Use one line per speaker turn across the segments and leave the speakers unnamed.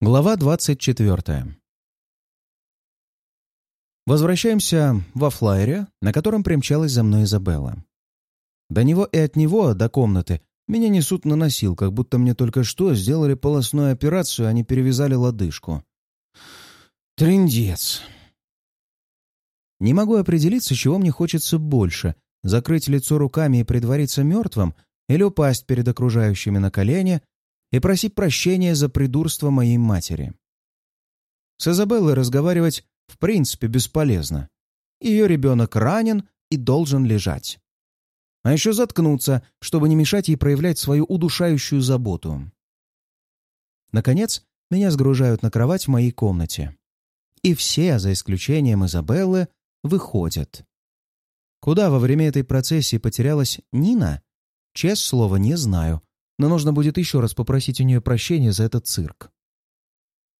Глава 24. Возвращаемся во флайере, на котором примчалась за мной Изабелла. До него и от него, до комнаты, меня несут на носилках, будто мне только что сделали полостную операцию, а не перевязали лодыжку. Трындец. Не могу определиться, чего мне хочется больше — закрыть лицо руками и притвориться мертвым или упасть перед окружающими на колени — и просить прощения за придурство моей матери. С Изабеллой разговаривать в принципе бесполезно. Ее ребенок ранен и должен лежать. А еще заткнуться, чтобы не мешать ей проявлять свою удушающую заботу. Наконец, меня сгружают на кровать в моей комнате. И все, за исключением Изабеллы, выходят. Куда во время этой процессии потерялась Нина? Честное слово, не знаю но нужно будет еще раз попросить у нее прощения за этот цирк.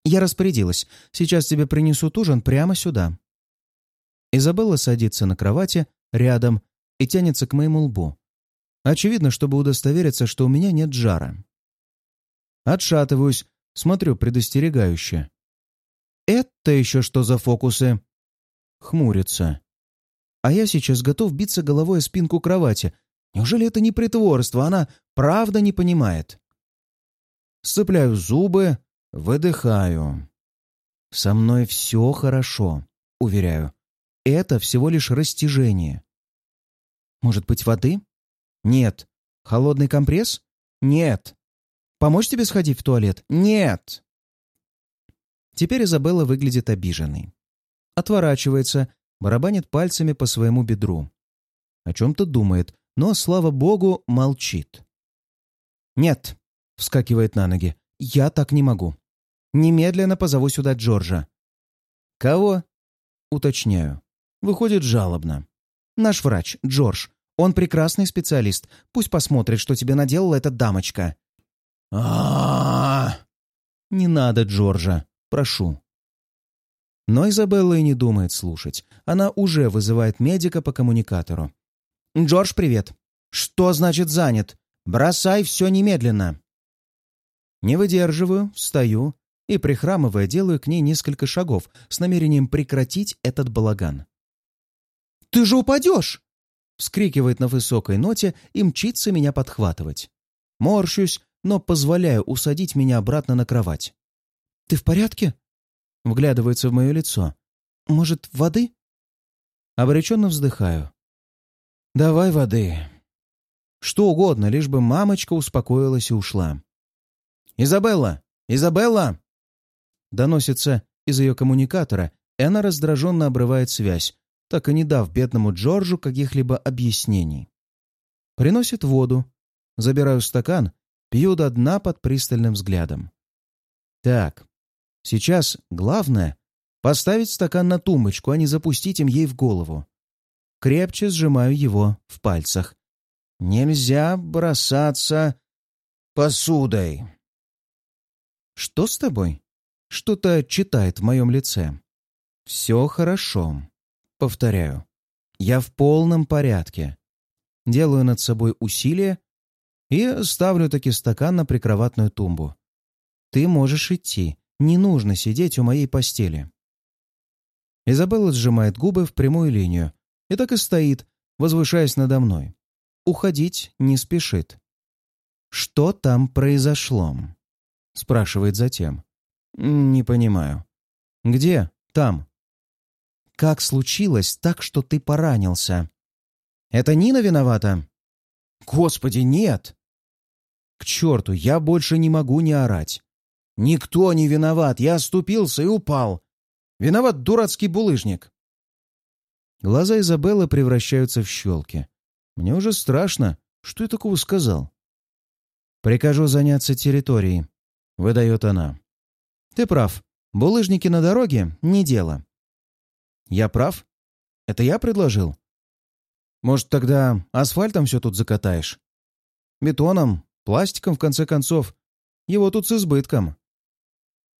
Я распорядилась. Сейчас тебе принесут ужин прямо сюда. Изабелла садится на кровати рядом и тянется к моему лбу. Очевидно, чтобы удостовериться, что у меня нет жара. Отшатываюсь, смотрю предостерегающе. «Это еще что за фокусы?» Хмурится. А я сейчас готов биться головой о спинку кровати, Неужели это не притворство? Она правда не понимает. Сцепляю зубы, выдыхаю. Со мной все хорошо, уверяю. Это всего лишь растяжение. Может быть, воды? Нет. Холодный компресс? Нет. Помочь тебе сходить в туалет? Нет. Теперь Изабелла выглядит обиженной. Отворачивается, барабанит пальцами по своему бедру. О чем-то думает, но, слава богу, молчит. «Нет», — вскакивает на ноги, — «я так не могу. Немедленно позову сюда Джорджа». «Кого?» — уточняю. Выходит жалобно. «Наш врач, Джордж. Он прекрасный специалист. Пусть посмотрит, что тебе наделала эта дамочка». а «Не надо, Джорджа. Прошу». Но Изабелла и не думает слушать. Она уже вызывает медика по коммуникатору. «Джордж, привет. Что значит занят? Бросай все немедленно». Не выдерживаю, встаю и, прихрамывая, делаю к ней несколько шагов с намерением прекратить этот балаган. «Ты же упадешь!» — вскрикивает на высокой ноте и мчится меня подхватывать. Морщусь, но позволяю усадить меня обратно на кровать. «Ты в порядке?» — вглядывается в мое лицо. «Может, воды?» Обреченно вздыхаю. «Давай воды». Что угодно, лишь бы мамочка успокоилась и ушла. «Изабелла! Изабелла!» Доносится из ее коммуникатора, и она раздраженно обрывает связь, так и не дав бедному Джорджу каких-либо объяснений. Приносит воду. Забираю стакан, пью до дна под пристальным взглядом. Так, сейчас главное — поставить стакан на тумбочку, а не запустить им ей в голову крепче сжимаю его в пальцах. «Нельзя бросаться посудой!» «Что с тобой?» Что-то читает в моем лице. «Все хорошо», — повторяю. «Я в полном порядке». Делаю над собой усилие и ставлю таки стакан на прикроватную тумбу. «Ты можешь идти. Не нужно сидеть у моей постели». Изабелла сжимает губы в прямую линию, и так и стоит, возвышаясь надо мной. Уходить не спешит. «Что там произошло?» — спрашивает затем. «Не понимаю». «Где? Там?» «Как случилось так, что ты поранился?» «Это Нина виновата?» «Господи, нет!» «К черту, я больше не могу не орать!» «Никто не виноват, я оступился и упал!» «Виноват дурацкий булыжник!» Глаза Изабеллы превращаются в щелки. Мне уже страшно. Что я такого сказал? «Прикажу заняться территорией», — выдает она. «Ты прав. Булыжники на дороге — не дело». «Я прав? Это я предложил?» «Может, тогда асфальтом все тут закатаешь?» «Бетоном, пластиком, в конце концов. Его тут с избытком».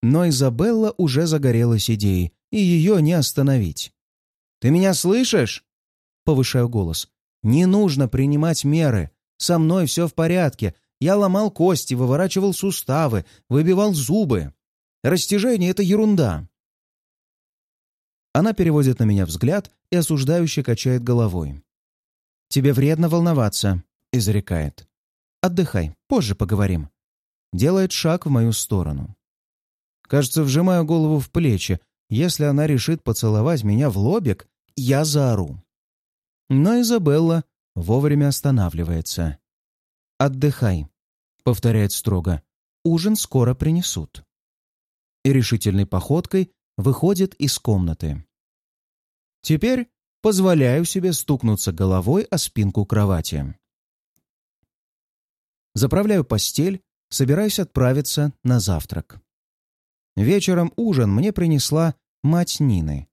Но Изабелла уже загорелась идеей, и ее не остановить. Ты меня слышишь?» Повышаю голос. «Не нужно принимать меры. Со мной все в порядке. Я ломал кости, выворачивал суставы, выбивал зубы. Растяжение — это ерунда!» Она переводит на меня взгляд и осуждающе качает головой. «Тебе вредно волноваться», — изрекает. «Отдыхай, позже поговорим». Делает шаг в мою сторону. Кажется, вжимаю голову в плечи. Если она решит поцеловать меня в лобик, я заору. Но Изабелла вовремя останавливается. «Отдыхай», — повторяет строго. «Ужин скоро принесут». И решительной походкой выходит из комнаты. Теперь позволяю себе стукнуться головой о спинку кровати. Заправляю постель, собираюсь отправиться на завтрак. Вечером ужин мне принесла мать Нины.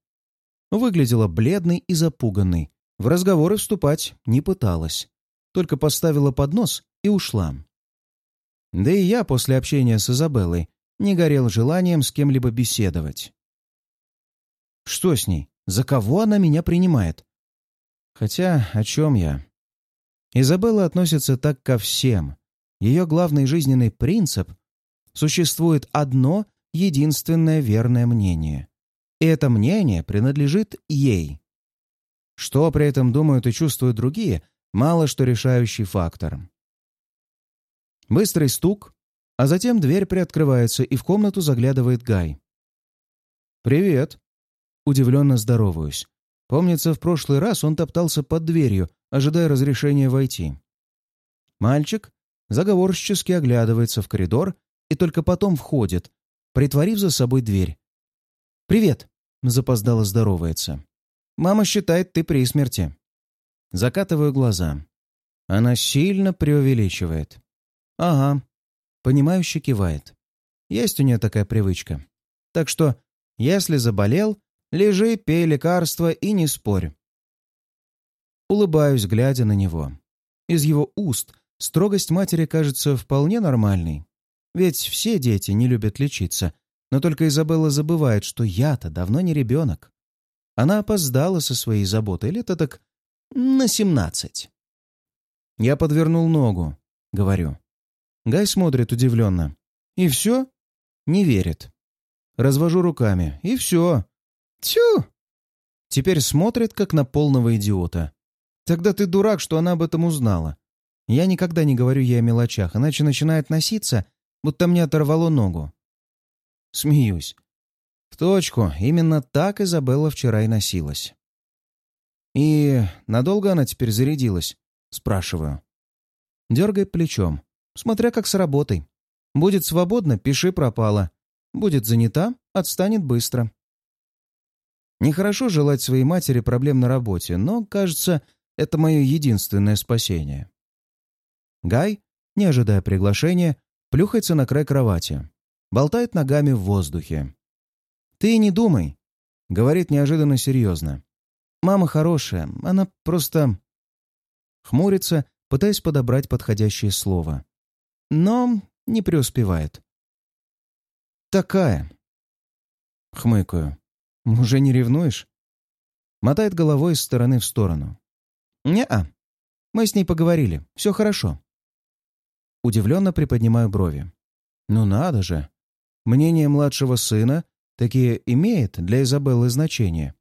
Выглядела бледной и запуганной, в разговоры вступать не пыталась, только поставила поднос и ушла. Да и я после общения с Изабеллой не горел желанием с кем-либо беседовать. Что с ней? За кого она меня принимает? Хотя о чем я? Изабелла относится так ко всем. Ее главный жизненный принцип — существует одно единственное верное мнение. И это мнение принадлежит ей. Что при этом думают и чувствуют другие, мало что решающий фактор. Быстрый стук, а затем дверь приоткрывается, и в комнату заглядывает Гай. «Привет!» Удивленно здороваюсь. Помнится, в прошлый раз он топтался под дверью, ожидая разрешения войти. Мальчик заговорщически оглядывается в коридор и только потом входит, притворив за собой дверь. «Привет!» — запоздало здоровается. «Мама считает, ты при смерти». Закатываю глаза. Она сильно преувеличивает. «Ага». Понимающе кивает. Есть у нее такая привычка. Так что, если заболел, Лежи, пей лекарства и не спорь. Улыбаюсь, глядя на него. Из его уст строгость матери кажется вполне нормальной. Ведь все дети не любят лечиться, но только Изабелла забывает, что я-то давно не ребенок. Она опоздала со своей заботой лет так на семнадцать. Я подвернул ногу, говорю. Гай смотрит удивленно. И все? Не верит. Развожу руками. И все. Тю! Теперь смотрит, как на полного идиота. Тогда ты дурак, что она об этом узнала. Я никогда не говорю ей о мелочах, иначе начинает носиться, будто мне оторвало ногу. Смеюсь. В точку, именно так Изабелла вчера и носилась. «И надолго она теперь зарядилась?» — спрашиваю. Дергает плечом. Смотря как с работой. Будет свободно — пиши пропала. Будет занята — отстанет быстро. Нехорошо желать своей матери проблем на работе, но, кажется, это мое единственное спасение. Гай, не ожидая приглашения, плюхается на край кровати, болтает ногами в воздухе. «Ты не думай», — говорит неожиданно серьезно. «Мама хорошая, она просто...» Хмурится, пытаясь подобрать подходящее слово. Но не преуспевает. «Такая». Хмыкаю. «Уже не ревнуешь?» Мотает головой из стороны в сторону. «Не-а. Мы с ней поговорили. Все хорошо». Удивленно приподнимаю брови. «Ну надо же. Мнение младшего сына такие имеет для Изабеллы значение.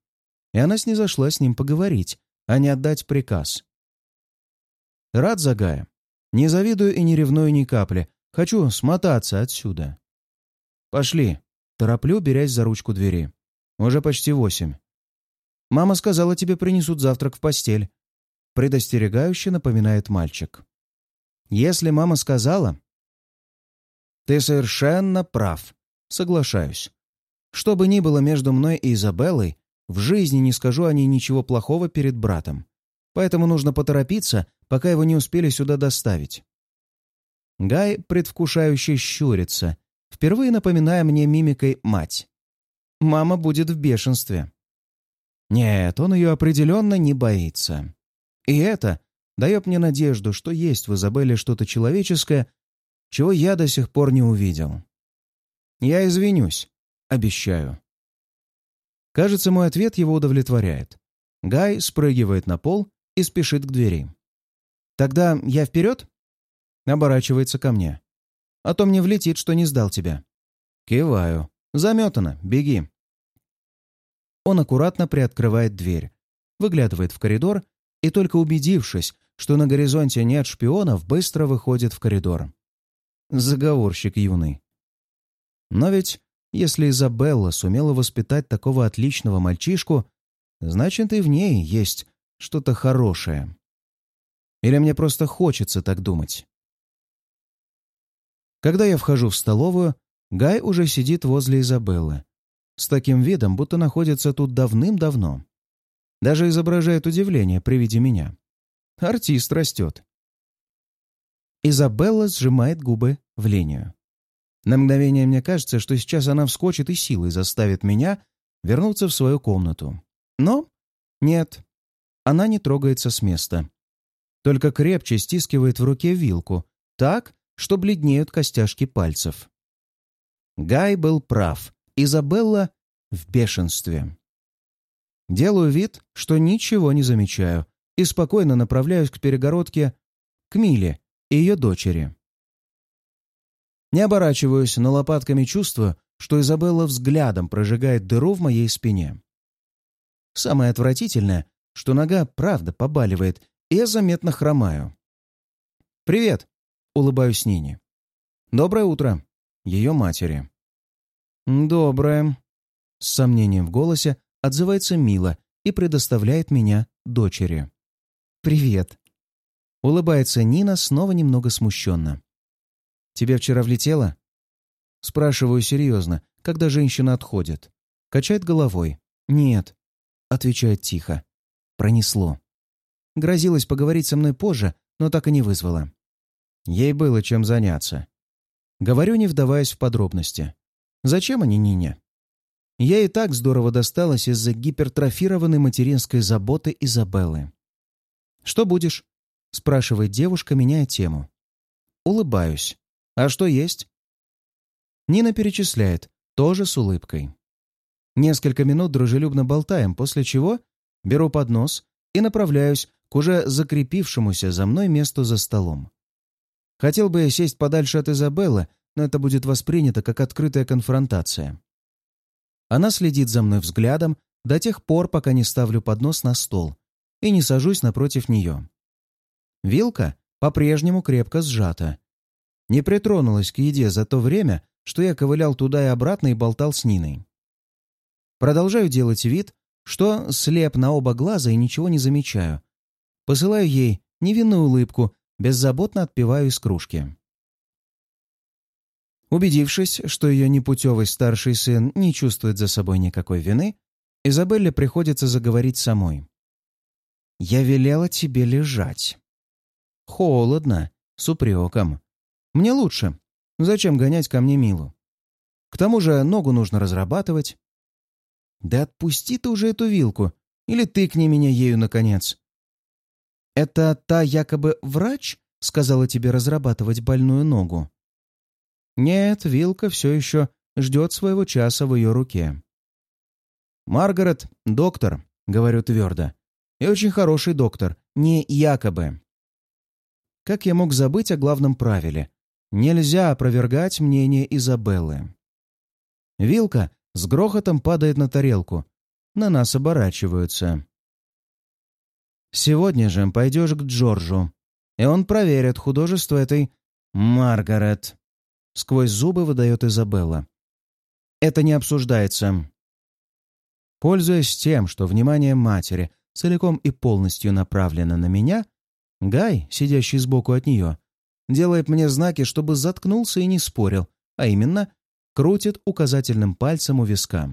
И она снизошла с ним поговорить, а не отдать приказ. Рад за Гая. Не завидую и не ревную ни капли. Хочу смотаться отсюда. Пошли. Тороплю, берясь за ручку двери. Уже почти восемь. Мама сказала, тебе принесут завтрак в постель. Предостерегающе напоминает мальчик. Если мама сказала... Ты совершенно прав. Соглашаюсь. Что бы ни было между мной и Изабеллой, в жизни не скажу о ней ничего плохого перед братом. Поэтому нужно поторопиться, пока его не успели сюда доставить. Гай предвкушающе щурится, впервые напоминая мне мимикой мать мама будет в бешенстве. Нет, он ее определенно не боится. И это дает мне надежду, что есть в Изабелле что-то человеческое, чего я до сих пор не увидел. Я извинюсь, обещаю. Кажется, мой ответ его удовлетворяет. Гай спрыгивает на пол и спешит к двери. «Тогда я вперед?» Оборачивается ко мне. «А то мне влетит, что не сдал тебя». Киваю. Заметано, беги. Он аккуратно приоткрывает дверь, выглядывает в коридор и, только убедившись, что на горизонте нет шпионов, быстро выходит в коридор. Заговорщик юный. Но ведь, если Изабелла сумела воспитать такого отличного мальчишку, значит и в ней есть что-то хорошее. Или мне просто хочется так думать. Когда я вхожу в столовую, Гай уже сидит возле Изабеллы. С таким видом, будто находится тут давным-давно. Даже изображает удивление при виде меня. Артист растет. Изабелла сжимает губы в линию. На мгновение мне кажется, что сейчас она вскочит и силой заставит меня вернуться в свою комнату. Но нет, она не трогается с места. Только крепче стискивает в руке вилку, так, что бледнеют костяшки пальцев. Гай был прав. Изабелла в бешенстве. Делаю вид, что ничего не замечаю, и спокойно направляюсь к перегородке к Миле и ее дочери. Не оборачиваюсь, но лопатками чувствую, что Изабелла взглядом прожигает дыру в моей спине. Самое отвратительное, что нога правда побаливает, и я заметно хромаю. «Привет!» — улыбаюсь Нине. «Доброе утро!» — ее матери. «Доброе!» — с сомнением в голосе отзывается Мила и предоставляет меня дочери. «Привет!» — улыбается Нина снова немного смущенно. «Тебе вчера влетело?» Спрашиваю серьезно, когда женщина отходит. Качает головой. «Нет», — отвечает тихо. «Пронесло». Грозилась поговорить со мной позже, но так и не вызвала. Ей было чем заняться. Говорю, не вдаваясь в подробности. Зачем они Нине? Я и так здорово досталась из-за гипертрофированной материнской заботы Изабеллы. «Что будешь?» — спрашивает девушка, меняя тему. Улыбаюсь. «А что есть?» Нина перечисляет, тоже с улыбкой. Несколько минут дружелюбно болтаем, после чего беру поднос и направляюсь к уже закрепившемуся за мной месту за столом. Хотел бы я сесть подальше от Изабеллы, но это будет воспринято как открытая конфронтация. Она следит за мной взглядом до тех пор, пока не ставлю поднос на стол и не сажусь напротив нее. Вилка по-прежнему крепко сжата. Не притронулась к еде за то время, что я ковылял туда и обратно и болтал с Ниной. Продолжаю делать вид, что слеп на оба глаза и ничего не замечаю. Посылаю ей невинную улыбку, беззаботно отпиваю из кружки. Убедившись, что ее непутевый старший сын не чувствует за собой никакой вины, Изабелле приходится заговорить самой. «Я велела тебе лежать». «Холодно, с упреком. Мне лучше. Зачем гонять ко мне Милу? К тому же ногу нужно разрабатывать». «Да отпусти ты уже эту вилку, или тыкни меня ею, наконец». «Это та якобы врач сказала тебе разрабатывать больную ногу?» Нет, вилка все еще ждет своего часа в ее руке. «Маргарет — доктор», — говорю твердо. «И очень хороший доктор, не якобы». Как я мог забыть о главном правиле? Нельзя опровергать мнение Изабеллы. Вилка с грохотом падает на тарелку. На нас оборачиваются. «Сегодня же пойдешь к Джорджу, и он проверит художество этой Маргарет». Сквозь зубы выдает Изабелла. «Это не обсуждается». Пользуясь тем, что внимание матери целиком и полностью направлено на меня, Гай, сидящий сбоку от нее, делает мне знаки, чтобы заткнулся и не спорил, а именно крутит указательным пальцем у виска.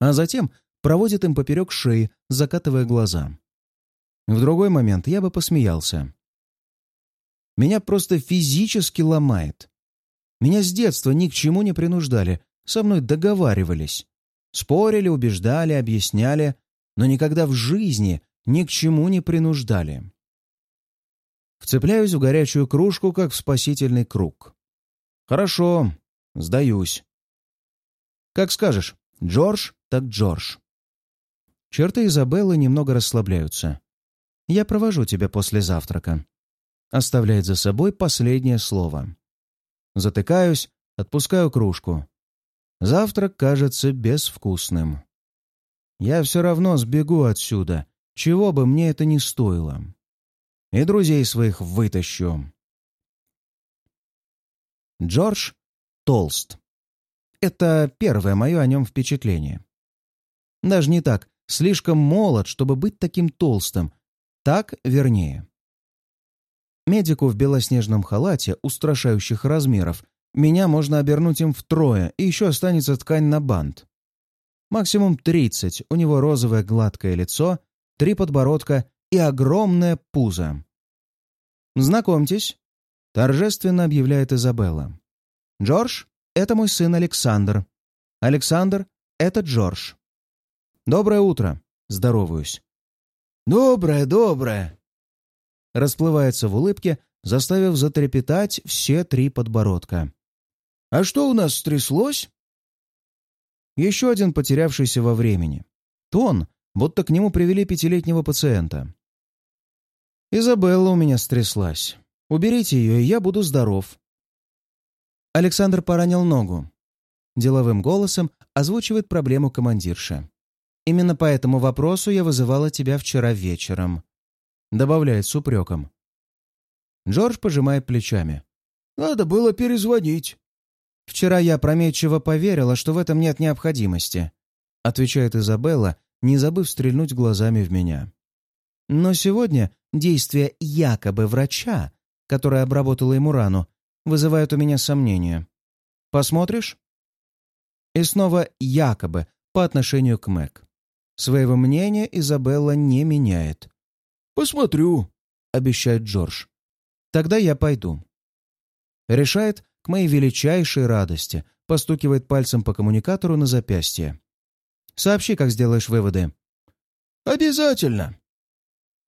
А затем проводит им поперек шеи, закатывая глаза. В другой момент я бы посмеялся. Меня просто физически ломает. Меня с детства ни к чему не принуждали, со мной договаривались. Спорили, убеждали, объясняли, но никогда в жизни ни к чему не принуждали. Вцепляюсь в горячую кружку, как в спасительный круг. Хорошо, сдаюсь. Как скажешь, Джордж так Джордж. Черты Изабеллы немного расслабляются. Я провожу тебя после завтрака. Оставляет за собой последнее слово. Затыкаюсь, отпускаю кружку. Завтрак кажется безвкусным. Я все равно сбегу отсюда, чего бы мне это ни стоило. И друзей своих вытащу. Джордж Толст. Это первое мое о нем впечатление. Даже не так, слишком молод, чтобы быть таким толстым. Так вернее. Медику в белоснежном халате устрашающих размеров меня можно обернуть им втрое, и еще останется ткань на бант. Максимум 30, у него розовое гладкое лицо, три подбородка и огромное пузо. «Знакомьтесь», — торжественно объявляет Изабелла. «Джордж — это мой сын Александр. Александр — это Джордж. Доброе утро», — здороваюсь.
«Доброе, доброе», —
расплывается в улыбке, заставив затрепетать все три подбородка.
«А что у нас стряслось?»
Еще один потерявшийся во времени. Тон, будто к нему привели пятилетнего пациента. «Изабелла у меня стряслась. Уберите ее, и я буду здоров». Александр поранил ногу. Деловым голосом озвучивает проблему командирша. «Именно по этому вопросу я вызывала тебя вчера вечером», — добавляет с упреком. Джордж пожимает плечами.
«Надо было перезвонить».
«Вчера я опрометчиво поверила, что в этом нет необходимости», — отвечает Изабелла, не забыв стрельнуть глазами в меня. Но сегодня действия якобы врача, которая обработала ему рану, вызывают у меня сомнения. Посмотришь? И снова якобы по отношению к Мэг. Своего мнения Изабелла не меняет.
«Посмотрю», — обещает Джордж.
«Тогда я пойду». Решает, к моей величайшей радости, постукивает пальцем по коммуникатору на запястье. «Сообщи, как сделаешь выводы».
«Обязательно»,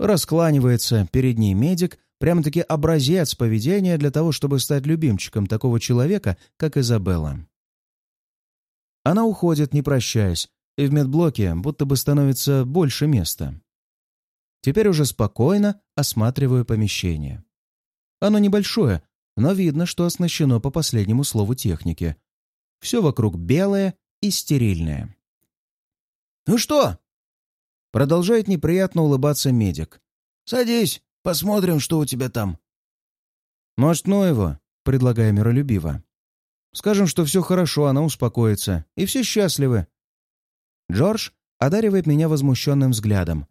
Раскланивается перед ней медик, прямо-таки образец поведения для того, чтобы стать любимчиком такого человека, как Изабелла. Она уходит, не прощаясь, и в медблоке будто бы становится больше места. Теперь уже спокойно осматриваю помещение. Оно небольшое, но видно, что оснащено по последнему слову техники. Все вокруг белое и стерильное.
«Ну что,
Продолжает неприятно улыбаться медик.
«Садись, посмотрим, что у тебя там».
«Может, ну его?» — предлагаю миролюбиво. «Скажем, что все хорошо, она успокоится, и все счастливы». Джордж одаривает меня возмущенным взглядом.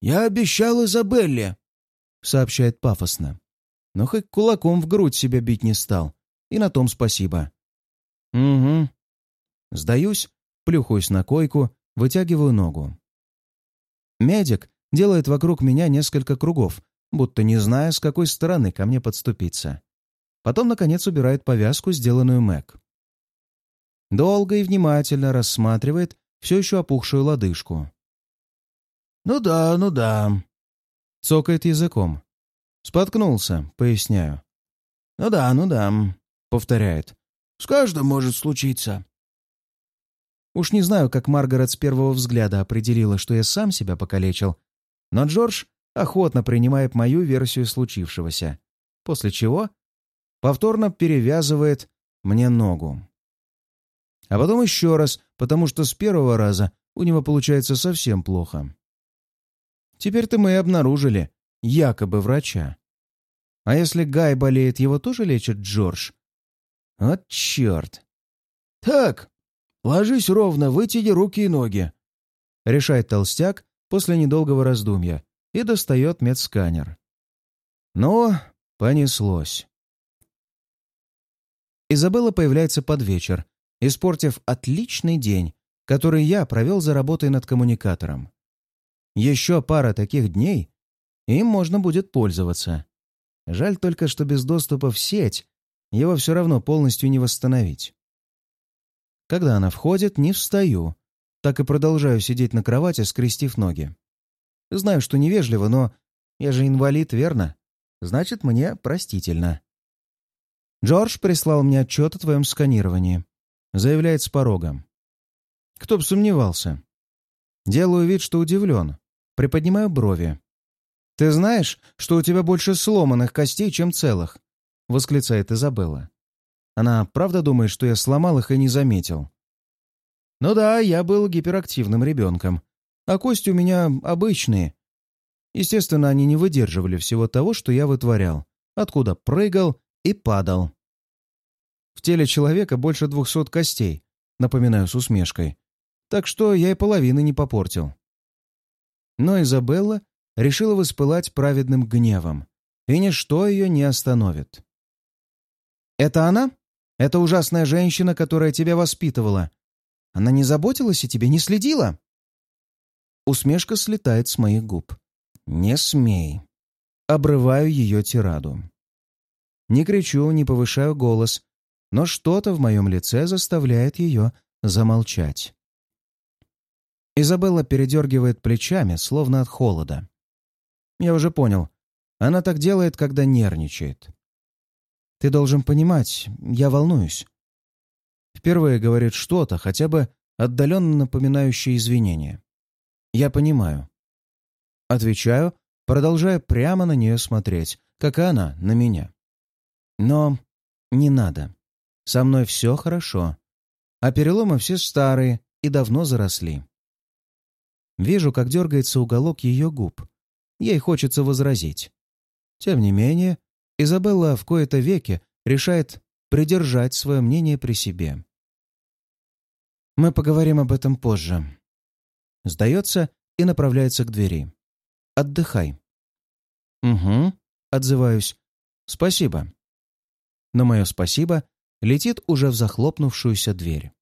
«Я обещал Изабелле», —
сообщает пафосно. Но хоть кулаком в грудь себя бить не стал. И на том спасибо. «Угу». Сдаюсь, плюхаюсь на койку, вытягиваю ногу. Медик делает вокруг меня несколько кругов, будто не зная, с какой стороны ко мне подступиться. Потом, наконец, убирает повязку, сделанную Мэг. Долго и внимательно рассматривает все еще опухшую лодыжку.
«Ну да, ну да», —
цокает языком. «Споткнулся», — поясняю.
«Ну да, ну да», —
повторяет.
«С каждым может случиться».
Уж не знаю, как Маргарет с первого взгляда определила, что я сам себя покалечил, но Джордж охотно принимает мою версию случившегося, после чего повторно перевязывает мне ногу. А потом еще раз, потому что с первого раза у него получается совсем плохо. Теперь-то мы и обнаружили якобы врача. А если Гай болеет, его тоже лечит Джордж? Вот черт!
«Так, «Ложись ровно, вытяни руки и ноги», —
решает толстяк после недолгого раздумья и достает медсканер. Но понеслось. Изабелла появляется под вечер, испортив отличный день, который я провел за работой над коммуникатором. Еще пара таких дней, им можно будет пользоваться. Жаль только, что без доступа в сеть его все равно полностью не восстановить. Когда она входит, не встаю. Так и продолжаю сидеть на кровати, скрестив ноги. Знаю, что невежливо, но я же инвалид, верно? Значит, мне простительно. Джордж прислал мне отчет о твоем сканировании. Заявляет с порога. Кто бы сомневался. Делаю вид, что удивлен. Приподнимаю брови. «Ты знаешь, что у тебя больше сломанных костей, чем целых?» — восклицает Изабелла. Она правда думает, что я сломал их и не заметил? Ну да, я был гиперактивным ребенком, а кости у меня обычные. Естественно, они не выдерживали всего того, что я вытворял, откуда прыгал и падал. В теле человека больше двухсот костей, напоминаю с усмешкой, так что я и половины не попортил. Но Изабелла решила воспылать праведным гневом, и ничто ее не остановит. «Это она? Это ужасная женщина, которая тебя воспитывала. Она не заботилась о тебе, не следила?» Усмешка слетает с моих губ. «Не смей». Обрываю ее тираду. Не кричу, не повышаю голос, но что-то в моем лице заставляет ее замолчать. Изабелла передергивает плечами, словно от холода. Я уже понял. Она так делает, когда нервничает. Ты должен понимать, я волнуюсь. Впервые говорит что-то, хотя бы отдаленно напоминающее извинения. Я понимаю. Отвечаю, продолжая прямо на нее смотреть, как и она на меня. Но не надо. Со мной все хорошо. А переломы все старые и давно заросли. Вижу, как дергается уголок ее губ. Ей хочется возразить. Тем не менее, Изабелла в кои-то веки решает придержать свое мнение при себе. Мы поговорим об этом позже. Сдается и направляется к двери. Отдыхай. Угу, отзываюсь. Спасибо. Но мое спасибо летит уже в захлопнувшуюся дверь.